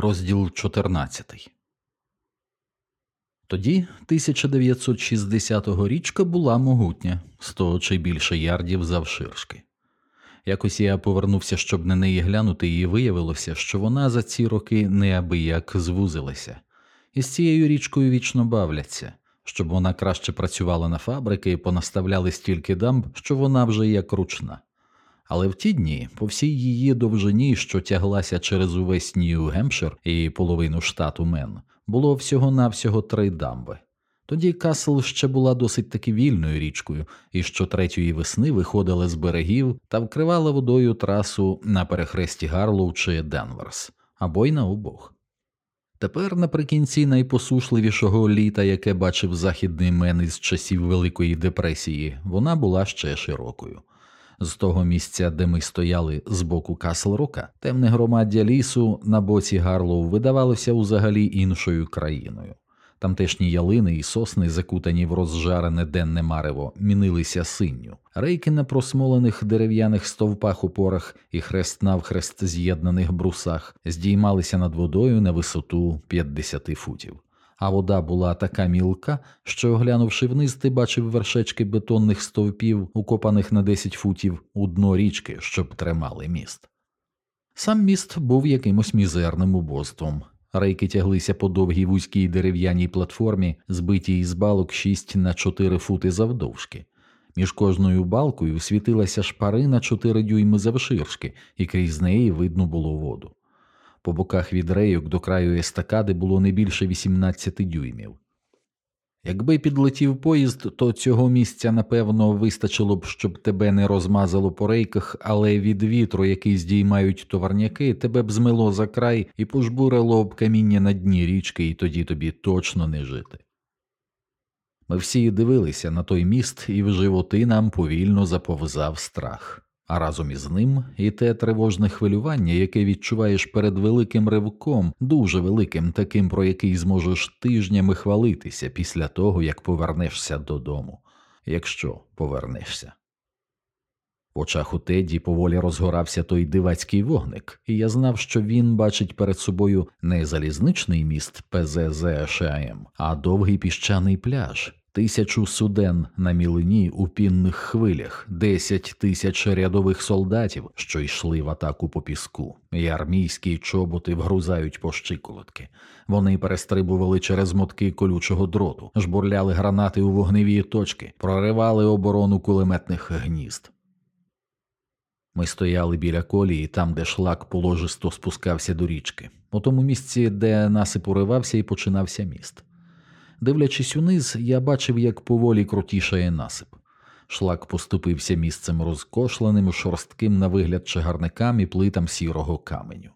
Розділ 14 Тоді 1960-го річка була могутня, сто чи більше ярдів завширшки. Якось я повернувся, щоб на неї глянути, і виявилося, що вона за ці роки неабияк звузилася, і з цією річкою вічно бавляться, щоб вона краще працювала на фабрики, понаставляли стільки дамб, що вона вже як ручна. Але в ті дні, по всій її довжині, що тяглася через увесь Нью-Гемпшир і половину штату Мен, було всього-навсього три дамби. Тоді Касл ще була досить таки вільною річкою, і щотретьої весни виходила з берегів та вкривала водою трасу на перехресті Гарлоу чи Денверс, або й на обох. Тепер, наприкінці найпосушливішого літа, яке бачив західний мен із часів Великої депресії, вона була ще широкою. З того місця, де ми стояли з боку Касл Рока, темне громаддя лісу на боці Гарлоу видавалося взагалі іншою країною. Тамтешні ялини і сосни, закутані в розжарене денне марево, мінилися синню. Рейки на просмолених дерев'яних стовпах упорах і хрест навхрест з'єднаних брусах здіймалися над водою на висоту 50 футів. А вода була така мілка, що, оглянувши вниз, ти бачив вершечки бетонних стовпів, укопаних на 10 футів у дно річки, щоб тримали міст. Сам міст був якимось мізерним убоством. Рейки тяглися по довгій вузькій дерев'яній платформі, збитій із балок 6 на 4 фути завдовжки. Між кожною балкою світилася шпарина 4 дюйми завширшки, і крізь неї видно було воду. По боках від рейок до краю естакади було не більше 18 дюймів. Якби підлетів поїзд, то цього місця напевно вистачило б, щоб тебе не розмазало по рейках, але від вітру, який здіймають товарняки, тебе б змило за край і пожбурило об каміння на дні річки, і тоді тобі точно не жити. Ми всі дивилися на той міст, і в животи нам повільно заповзав страх а разом із ним і те тривожне хвилювання, яке відчуваєш перед великим ривком, дуже великим, таким, про який зможеш тижнями хвалитися після того, як повернешся додому, якщо повернешся. В очах у Теді поволі розгорався той дивацький вогник, і я знав, що він бачить перед собою не залізничний міст ПЗЗШМ, а довгий піщаний пляж, тисячу суден на мілині у пінних хвилях, десять тисяч рядових солдатів, що йшли в атаку по піску, і армійські чоботи вгрузають по щиколотки. Вони перестрибували через мотки колючого дроту, жбурляли гранати у вогневі точки, проривали оборону кулеметних гнізд. Ми стояли біля колії, там, де шлак положисто спускався до річки, у тому місці, де насип уривався і починався міст. Дивлячись униз, я бачив, як поволі крутішає насип. Шлак поступився місцем розкошленим, шорстким на вигляд чагарникам і плитам сірого каменю.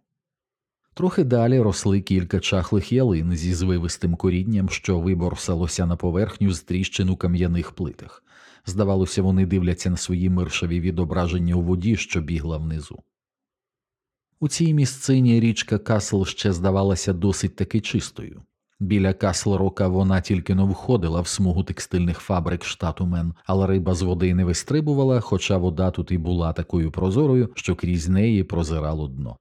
Трохи далі росли кілька чахлих ялин зі звивистим корінням, що виборсалося на поверхню з тріщин у кам'яних плитах. Здавалося, вони дивляться на свої миршаві відображення у воді, що бігла внизу. У цій місцині річка Касл ще здавалася досить таки чистою. Біля Каслрока вона тільки не входила в смугу текстильних фабрик штату Мен, але риба з води не вистрибувала, хоча вода тут і була такою прозорою, що крізь неї прозирало дно.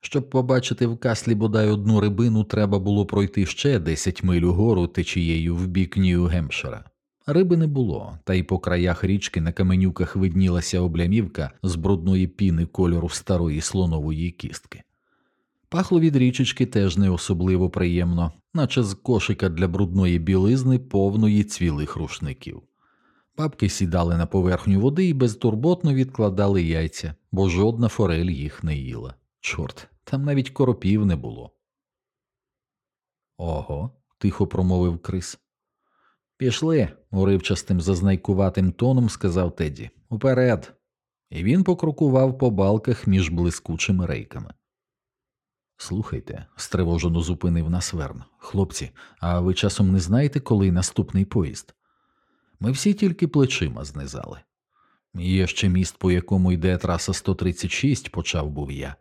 Щоб побачити в каслі бодай одну рибину, треба було пройти ще 10 миль угору течією в бік Нью-Гемпшира. Риби не було, та й по краях річки на каменюках виднілася облямівка з брудної піни кольору старої слонової кістки. Пахло від річечки теж не особливо приємно, наче з кошика для брудної білизни повної цвілих рушників. Бабки сідали на поверхню води і безтурботно відкладали яйця, бо жодна форель їх не їла. Чорт, там навіть коропів не було. Ого, тихо промовив Крис. Пішли, уривчастим зазнайкуватим тоном сказав Теді. Уперед. І він покрокував по балках між блискучими рейками. Слухайте, стривожено зупинив нас Верн. Хлопці, а ви часом не знаєте, коли наступний поїзд? Ми всі тільки плечима знизали. Є ще міст, по якому йде траса 136, почав був я.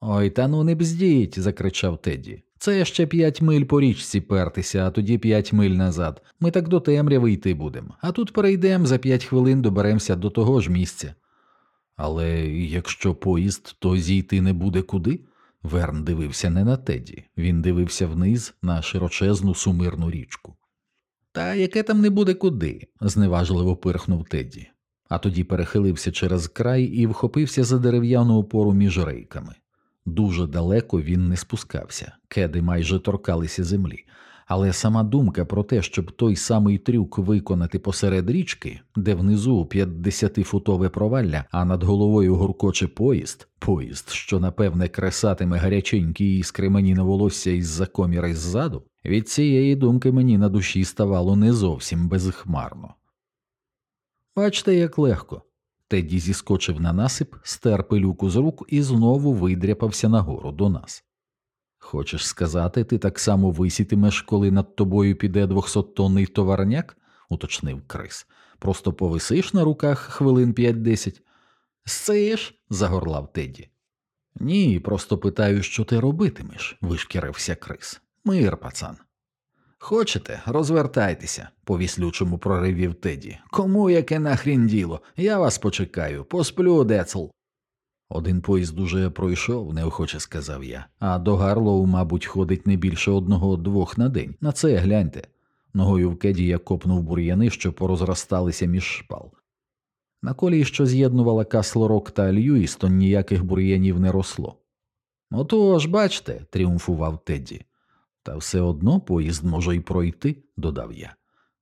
Ой, та ну не бздіть, закричав Теді. Це ще п'ять миль по річці пертися, а тоді п'ять миль назад. Ми так до темряви йти будемо, а тут перейдемо за п'ять хвилин доберемося до того ж місця. Але якщо поїзд, то зійти не буде куди? Верн дивився не на Теді, він дивився вниз на широчезну сумирну річку. Та яке там не буде куди, зневажливо пирхнув Теді, а тоді перехилився через край і вхопився за дерев'яну опору між рейками. Дуже далеко він не спускався, кеди майже торкалися землі, але сама думка про те, щоб той самий трюк виконати посеред річки, де внизу 50-футове провалля, а над головою гуркоче поїзд, поїзд, що напевне кресатиме гаряченькі іскри мені на волосся із-за коміри ззаду, від цієї думки мені на душі ставало не зовсім безхмарно. Бачте, як легко. Теді зіскочив на насип, стер пилюку з рук і знову видряпався нагору до нас. Хочеш сказати, ти так само висітимеш, коли над тобою піде двохсоттонний товарняк? уточнив Крис. Просто повисиш на руках хвилин п'ять-десять. Сиш? загорлав Теді. Ні, просто питаю, що ти робитимеш, вишкірився Крис. Мир, пацан. Хочете, розвертайтеся, повіслючому проривів Теді. Кому яке нахрін діло? Я вас почекаю, посплю, децл. Один поїзд уже пройшов, неохоче сказав я, а до Гарлоу, мабуть, ходить не більше одного двох на день. На це гляньте. Ногою в кеді я копнув бур'яни, що порозросталися між шпал. На колії, що з'єднувала Каслорок та Льюістон, ніяких бур'янів не росло. Отож, бачте, тріумфував Тедді. Та все одно поїзд може й пройти, додав я.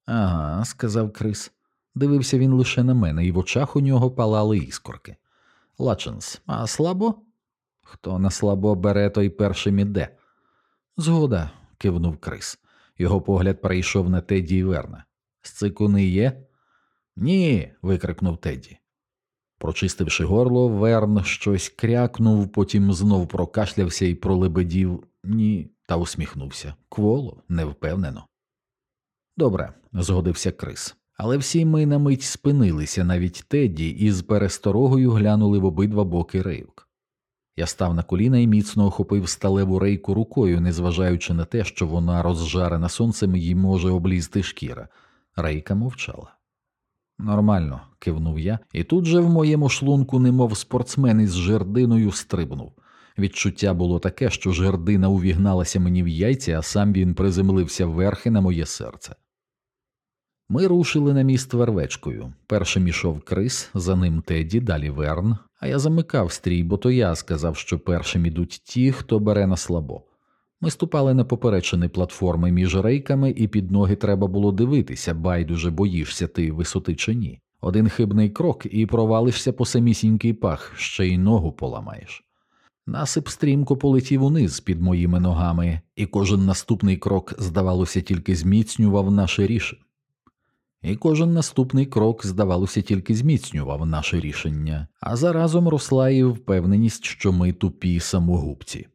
Ага, сказав Крис. Дивився він лише на мене, і в очах у нього палали іскорки. Лаченс, а слабо? Хто на слабо бере, той першим іде. Згода, кивнув Крис. Його погляд перейшов на Теді і Верна. Сцикуни є? Ні. викрикнув Теді. Прочистивши горло, Верн щось крякнув, потім знов прокашлявся і пролебедів ні, та усміхнувся. Кволо, невпевнено. Добре, згодився Крис. Але всі ми на мить спинилися, навіть Тедді, і з пересторогою глянули в обидва боки рейк. Я став на коліна і міцно охопив сталеву рейку рукою, незважаючи на те, що вона розжарена сонцем і може облізти шкіра. Рейка мовчала. Нормально, кивнув я, і тут же в моєму шлунку, немов спортсмен із жердиною, стрибнув. Відчуття було таке, що жердина увігналася мені в яйці, а сам він приземлився вверхи на моє серце. Ми рушили на міст вервечкою. Першим ішов Крис, за ним Теді, далі Верн, а я замикав стрій, бо то я сказав, що першим ідуть ті, хто бере на слабо. Ми ступали на поперечини платформи між рейками, і під ноги треба було дивитися, байдуже боїшся ти висоти чи ні. Один хибний крок і провалишся по самісінький пах, ще й ногу поламаєш. Насип стрімко полетів униз під моїми ногами, і кожен наступний крок, здавалося, тільки зміцнював наше рішення і кожен наступний крок, здавалося, тільки зміцнював наше рішення, а заразом росла і впевненість, що ми тупі самогубці.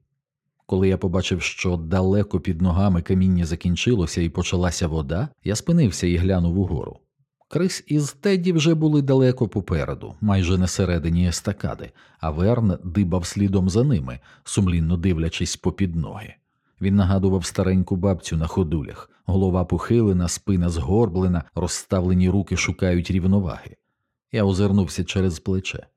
Коли я побачив, що далеко під ногами каміння закінчилося і почалася вода, я спинився і глянув угору. Крис із Тедді вже були далеко попереду, майже на середині естакади, а Верн дибав слідом за ними, сумлінно дивлячись попід ноги. Він нагадував стареньку бабцю на ходулях, голова похилена, спина згорблена, розставлені руки шукають рівноваги. Я озирнувся через плече.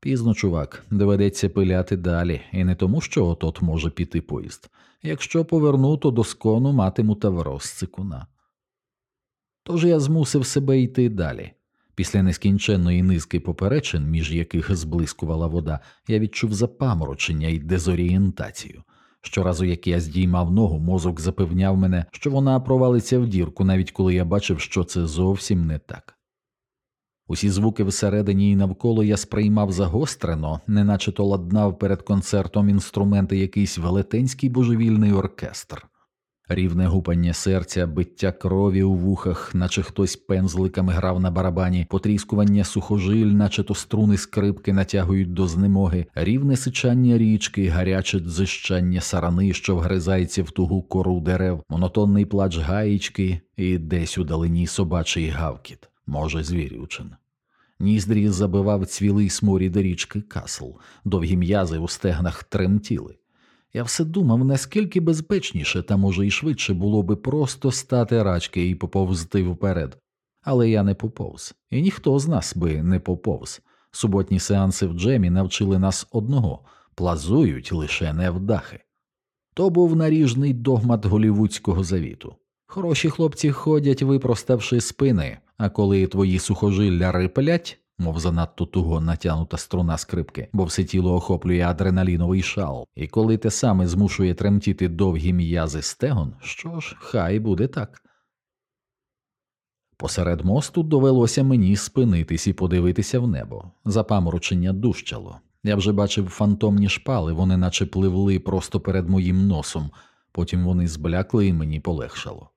Пізно, чувак, доведеться пиляти далі, і не тому, що отот може піти поїзд. Якщо поверну, то доскону матиму тавро з цикуна. Тож я змусив себе йти далі. Після нескінченної низки поперечин, між яких зблискувала вода, я відчув запаморочення і дезорієнтацію. Щоразу, як я здіймав ногу, мозок запевняв мене, що вона провалиться в дірку, навіть коли я бачив, що це зовсім не так. Усі звуки всередині і навколо я сприймав загострено, неначе то ладнав перед концертом інструменти якийсь велетенський божевільний оркестр рівне гупання серця, биття крові у вухах, наче хтось пензликами грав на барабані, потріскування сухожиль, наче то струни скрипки натягують до знемоги, рівне сичання річки, гаряче дзищання сарани, що вгризається в тугу кору дерев, монотонний плач гаїчки і десь у далині собачий гавкіт, може, звірючин. Ніздрі забивав цвілий сморід річки Касл, довгі м'язи у стегнах тремтіли. Я все думав, наскільки безпечніше та, може, і швидше було би просто стати рачки і поповзти вперед. Але я не поповз, і ніхто з нас би не поповз. Суботні сеанси в Джемі навчили нас одного плазують лише невдахи. То був наріжний догмат голівудського завіту. Хороші хлопці ходять, випроставши спини, а коли твої сухожилля риплять, мов занадто туго натянута струна скрипки, бо все тіло охоплює адреналіновий шал, і коли те саме змушує тремтіти довгі м'язи стегон, що ж, хай буде так. Посеред мосту довелося мені спинитись і подивитися в небо. Запаморочення дужчало. Я вже бачив фантомні шпали, вони наче пливли просто перед моїм носом, потім вони зблякли і мені полегшало.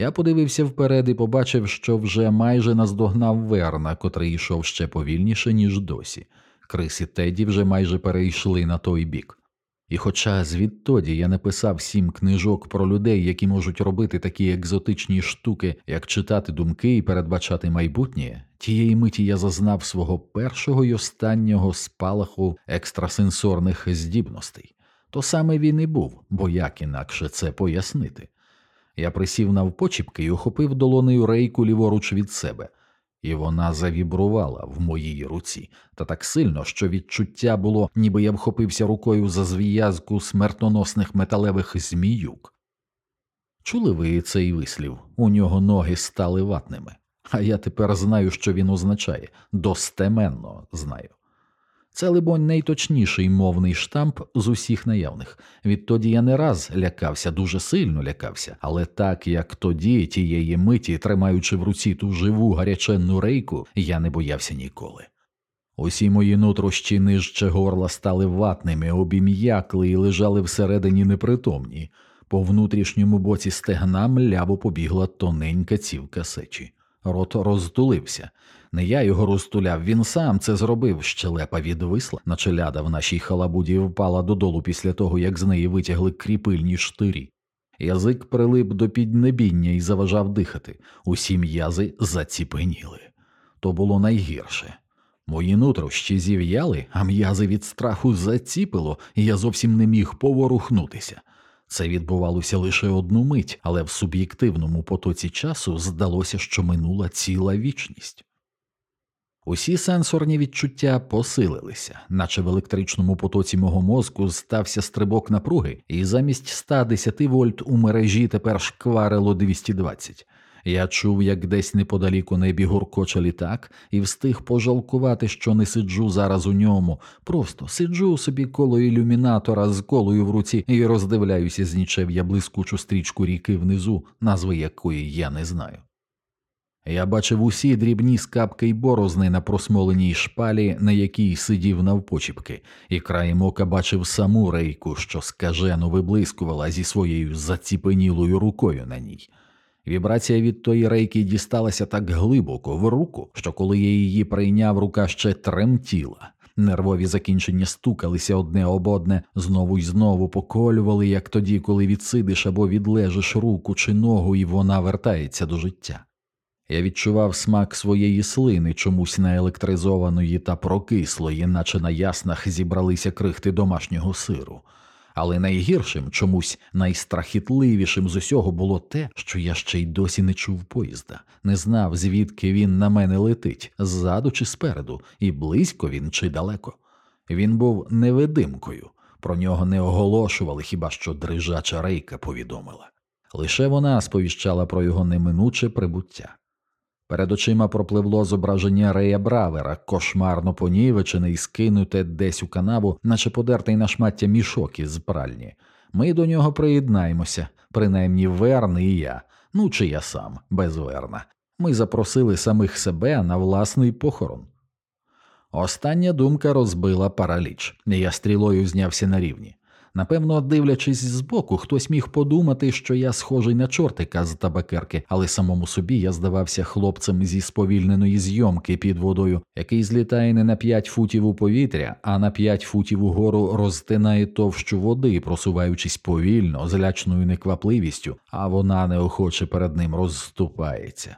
Я подивився вперед і побачив, що вже майже наздогнав Верна, котрий йшов ще повільніше, ніж досі. Крис і Теді вже майже перейшли на той бік. І хоча звідтоді я написав сім книжок про людей, які можуть робити такі екзотичні штуки, як читати думки і передбачати майбутнє, тієї миті я зазнав свого першого й останнього спалаху екстрасенсорних здібностей. То саме він і був, бо як інакше це пояснити. Я присів навпочіпки і охопив долонею рейку ліворуч від себе, і вона завібрувала в моїй руці, та так сильно, що відчуття було, ніби я вхопився рукою за зв'язку смертоносних металевих зміюк. Чули ви цей вислів? У нього ноги стали ватними, а я тепер знаю, що він означає достеменно знаю. Це, либонь, найточніший мовний штамп з усіх наявних. Відтоді я не раз лякався, дуже сильно лякався, але так як тоді, тієї миті, тримаючи в руці ту живу гаряченну рейку, я не боявся ніколи. Усі мої нутрощі нижче горла стали ватними, обім'якли і лежали всередині непритомні. По внутрішньому боці стегна мляво побігла тоненька цівка сечі. Рот роздулився. Не я його розтуляв, він сам це зробив. Щелепа відвисла, наче ляда в нашій халабуді впала додолу після того, як з неї витягли кріпильні штирі. Язик прилип до піднебіння і заважав дихати. Усі м'язи заціпеніли. То було найгірше. Мої нутрощі зів'яли, а м'язи від страху заціпило, і я зовсім не міг поворухнутися. Це відбувалося лише одну мить, але в суб'єктивному потоці часу здалося, що минула ціла вічність. Усі сенсорні відчуття посилилися, наче в електричному потоці мого мозку стався стрибок напруги, і замість 110 вольт у мережі тепер шкварило 220. Я чув, як десь неподалік у небі гуркоче літак, і встиг пожалкувати, що не сиджу зараз у ньому. Просто сиджу собі коло ілюмінатора з колою в руці і роздивляюся з нічев'я блискучу стрічку ріки внизу, назви якої я не знаю. Я бачив усі дрібні скапки й борозни на просмоленій шпалі, на якій сидів навпочіпки, і краєм ока бачив саму рейку, що скажено виблискувала зі своєю заціпенілою рукою на ній. Вібрація від тої рейки дісталася так глибоко в руку, що коли я її прийняв, рука ще тремтіла. Нервові закінчення стукалися одне об одне, знову й знову поколювали, як тоді, коли відсидиш або відлежиш руку чи ногу, і вона вертається до життя. Я відчував смак своєї слини чомусь наелектризованої та прокислої, наче на яснах зібралися крихти домашнього сиру. Але найгіршим, чомусь найстрахітливішим з усього було те, що я ще й досі не чув поїзда, не знав, звідки він на мене летить, ззаду чи спереду, і близько він чи далеко. Він був невидимкою, про нього не оголошували хіба що дрижача рейка повідомила. Лише вона сповіщала про його неминуче прибуття. Перед очима пропливло зображення Рея Бравера, кошмарно понівечене і скинуте десь у канаву, наче подертий на шмаття мішок із пральні. Ми до нього приєднаємося, принаймні Верн і я, ну чи я сам, без Верна. Ми запросили самих себе на власний похорон. Остання думка розбила параліч, я стрілою знявся на рівні. Напевно, дивлячись збоку, хтось міг подумати, що я схожий на чортика з табакерки, але самому собі я здавався хлопцем зі сповільненої зйомки під водою, який злітає не на п'ять футів у повітря, а на п'ять футів угору розтинає товщу води, просуваючись повільно, з лячною неквапливістю, а вона неохоче перед ним розступається.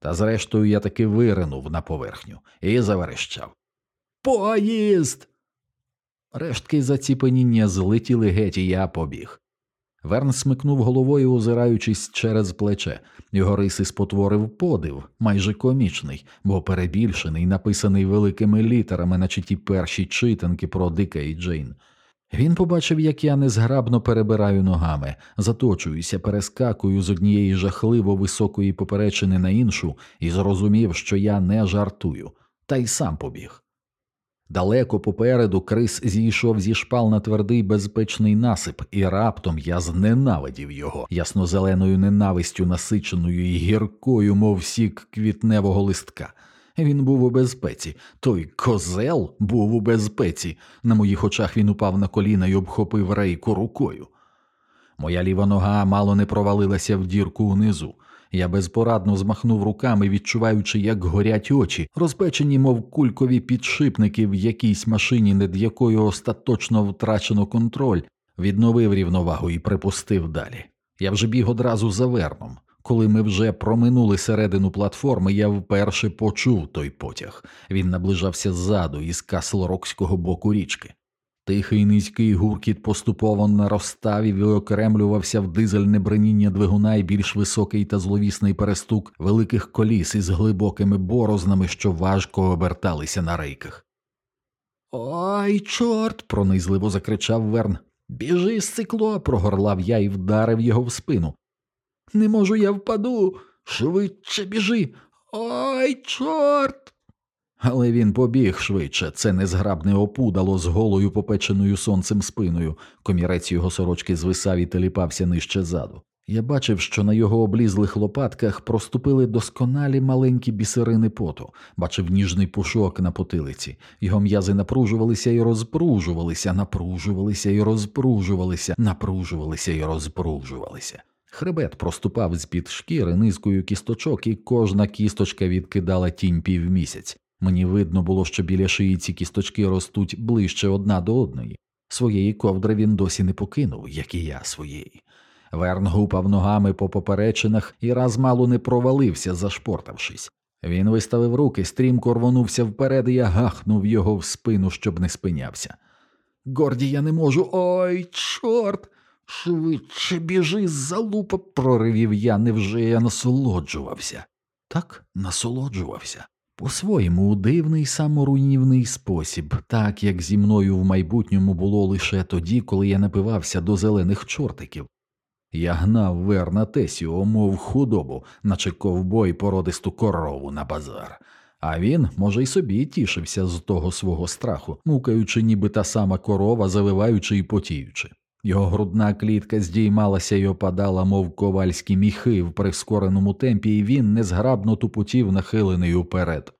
Та зрештою я таки виринув на поверхню і заверещав. Поїзд! Рештки заціпеніння злетіли геть, і я побіг. Верн смикнув головою, озираючись через плече. Його риси спотворив подив, майже комічний, бо перебільшений, написаний великими літерами, наче ті перші читанки про Дика і Джейн. Він побачив, як я незграбно перебираю ногами, заточуюся, перескакую з однієї жахливо високої поперечини на іншу і зрозумів, що я не жартую, та й сам побіг. Далеко попереду Крис зійшов зі шпал на твердий безпечний насип, і раптом я зненавидів його яснозеленою ненавистю, насиченою і гіркою, мов сік квітневого листка. Він був у безпеці, той козел був у безпеці. На моїх очах він упав на коліна і обхопив рейку рукою. Моя ліва нога мало не провалилася в дірку унизу. Я безпорадно змахнув руками, відчуваючи, як горять очі, розпечені, мов кулькові підшипники в якійсь машині, над якою остаточно втрачено контроль, відновив рівновагу і припустив далі. Я вже біг одразу за верном. Коли ми вже проминули середину платформи, я вперше почув той потяг. Він наближався ззаду із каслорокського боку річки. Тихий низький гуркіт поступово наростав і виокремлювався в дизельне бреніння двигуна і більш високий та зловісний перестук великих коліс із глибокими борознами, що важко оберталися на рейках. Ой, чорт. пронизливо закричав Верн. Біжи, сцикло, прогорлав я і вдарив його в спину. Не можу, я впаду. Швидше біжи. Ой, чорт. Але він побіг швидше, це незграбне опудало з голою попеченою сонцем спиною, комірець його сорочки звисав і теліпався нижче заду. Я бачив, що на його облізлих лопатках проступили досконалі маленькі бісерини поту, бачив ніжний пушок на потилиці, його м'язи напружувалися і розпружувалися, напружувалися і розпружувалися, напружувалися і розпружувалися. Хребет проступав з під шкіри низкою кісточок, і кожна кісточка відкидала тінь півмісяць. Мені видно було, що біля шиї ці кісточки ростуть ближче одна до одної. Своєї ковдри він досі не покинув, як і я своєї. Верн гупав ногами по поперечинах і раз мало не провалився, зашпортавшись. Він виставив руки, стрімко рвонувся вперед, і я гахнув його в спину, щоб не спинявся. Горді, я не можу. Ой, чорт! Швидше біжи, залупа, проривів я, невже я насолоджувався. Так насолоджувався. По-своєму у дивний саморуйнівний спосіб, так як зі мною в майбутньому було лише тоді, коли я напивався до зелених чортиків. Я гнав Верна Тесіо, мов худобу, наче ковбой породисту корову на базар, а він, може, й собі тішився з того свого страху, мукаючи, ніби та сама корова, завиваючи і потіючи. Його грудна клітка здіймалася й опадала, мов ковальські міхи в прискореному темпі, і він незграбно тупотів, нахилений уперед.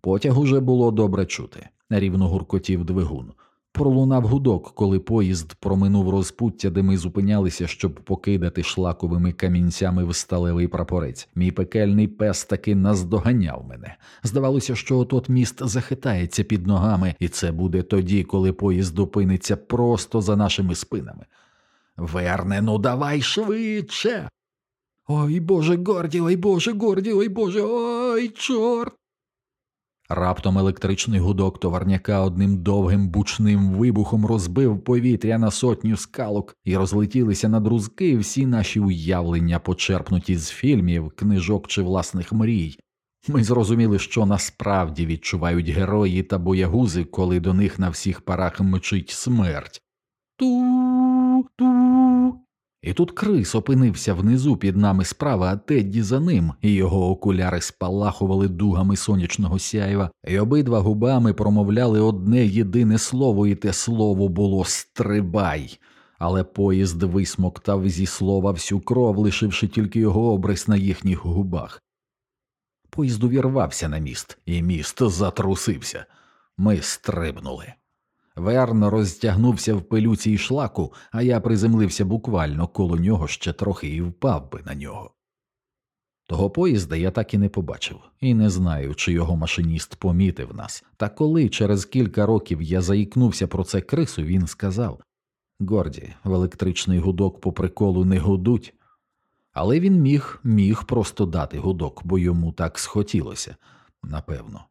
Потяг уже було добре чути, рівно гуркотів двигун. Пролунав гудок, коли поїзд проминув розпуття, де ми зупинялися, щоб покидати шлаковими камінцями в сталевий прапорець. Мій пекельний пес таки наздоганяв мене. Здавалося, що отот міст захитається під ногами, і це буде тоді, коли поїзд опиниться просто за нашими спинами. Верне, ну давай швидше. Ой Боже, Горді, ой Боже, Горді, ой Боже, ой, чорт. Раптом електричний гудок товарняка одним довгим бучним вибухом розбив повітря на сотню скалок і розлетілися на друзки всі наші уявлення, почерпнуті з фільмів, книжок чи власних мрій. Ми зрозуміли, що насправді відчувають герої та боягузи, коли до них на всіх парах мчить смерть. Ту і тут Крис опинився внизу під нами справа, а Тедді за ним, і його окуляри спалахували дугами сонячного сяйва, і обидва губами промовляли одне єдине слово, і те слово було стрибай. Але поїзд висмоктав зі слова всю кров, лишивши тільки його обрис на їхніх губах. Поїзд увірвався на міст, і міст затрусився. Ми стрибнули. Верн розтягнувся в пилюці й шлаку, а я приземлився буквально коло нього ще трохи і впав би на нього. Того поїзда я так і не побачив, і не знаю, чи його машиніст помітив нас. Та коли через кілька років я заїкнувся про це крису, він сказав Горді, в електричний гудок по приколу не гудуть. Але він міг, міг просто дати гудок, бо йому так схотілося, напевно.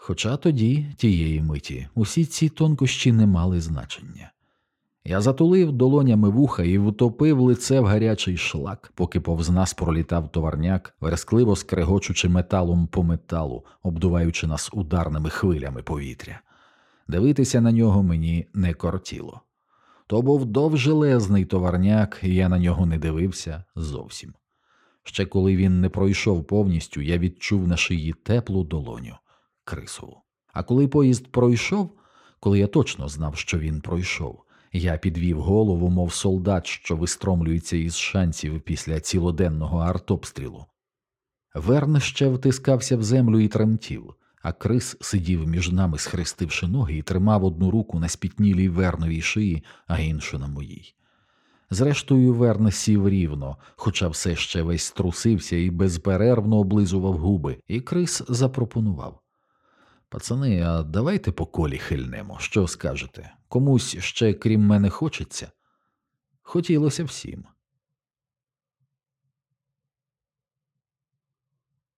Хоча тоді, тієї миті, усі ці тонкощі не мали значення. Я затулив долонями вуха і втопив лице в гарячий шлак, поки повз нас пролітав товарняк, верескливо скрегочучи металом по металу, обдуваючи нас ударними хвилями повітря. Дивитися на нього мені не кортіло. То був довжелезний товарняк, і я на нього не дивився зовсім. Ще коли він не пройшов повністю, я відчув на шиї теплу долоню крисову. А коли поїзд пройшов, коли я точно знав, що він пройшов, я підвів голову, мов солдат, що вистромлюється із шансів після цілоденного артобстрілу. Верн ще втискався в землю і тремтів, а крис сидів між нами, схрестивши ноги, і тримав одну руку на спітнілій верновій шиї, а іншу на моїй. Зрештою, Верн сів рівно, хоча все ще весь струсився і безперервно облизував губи, і Крис запропонував. Пацани, а давайте по колі хильнемо, що скажете? Комусь ще крім мене хочеться? Хотілося всім.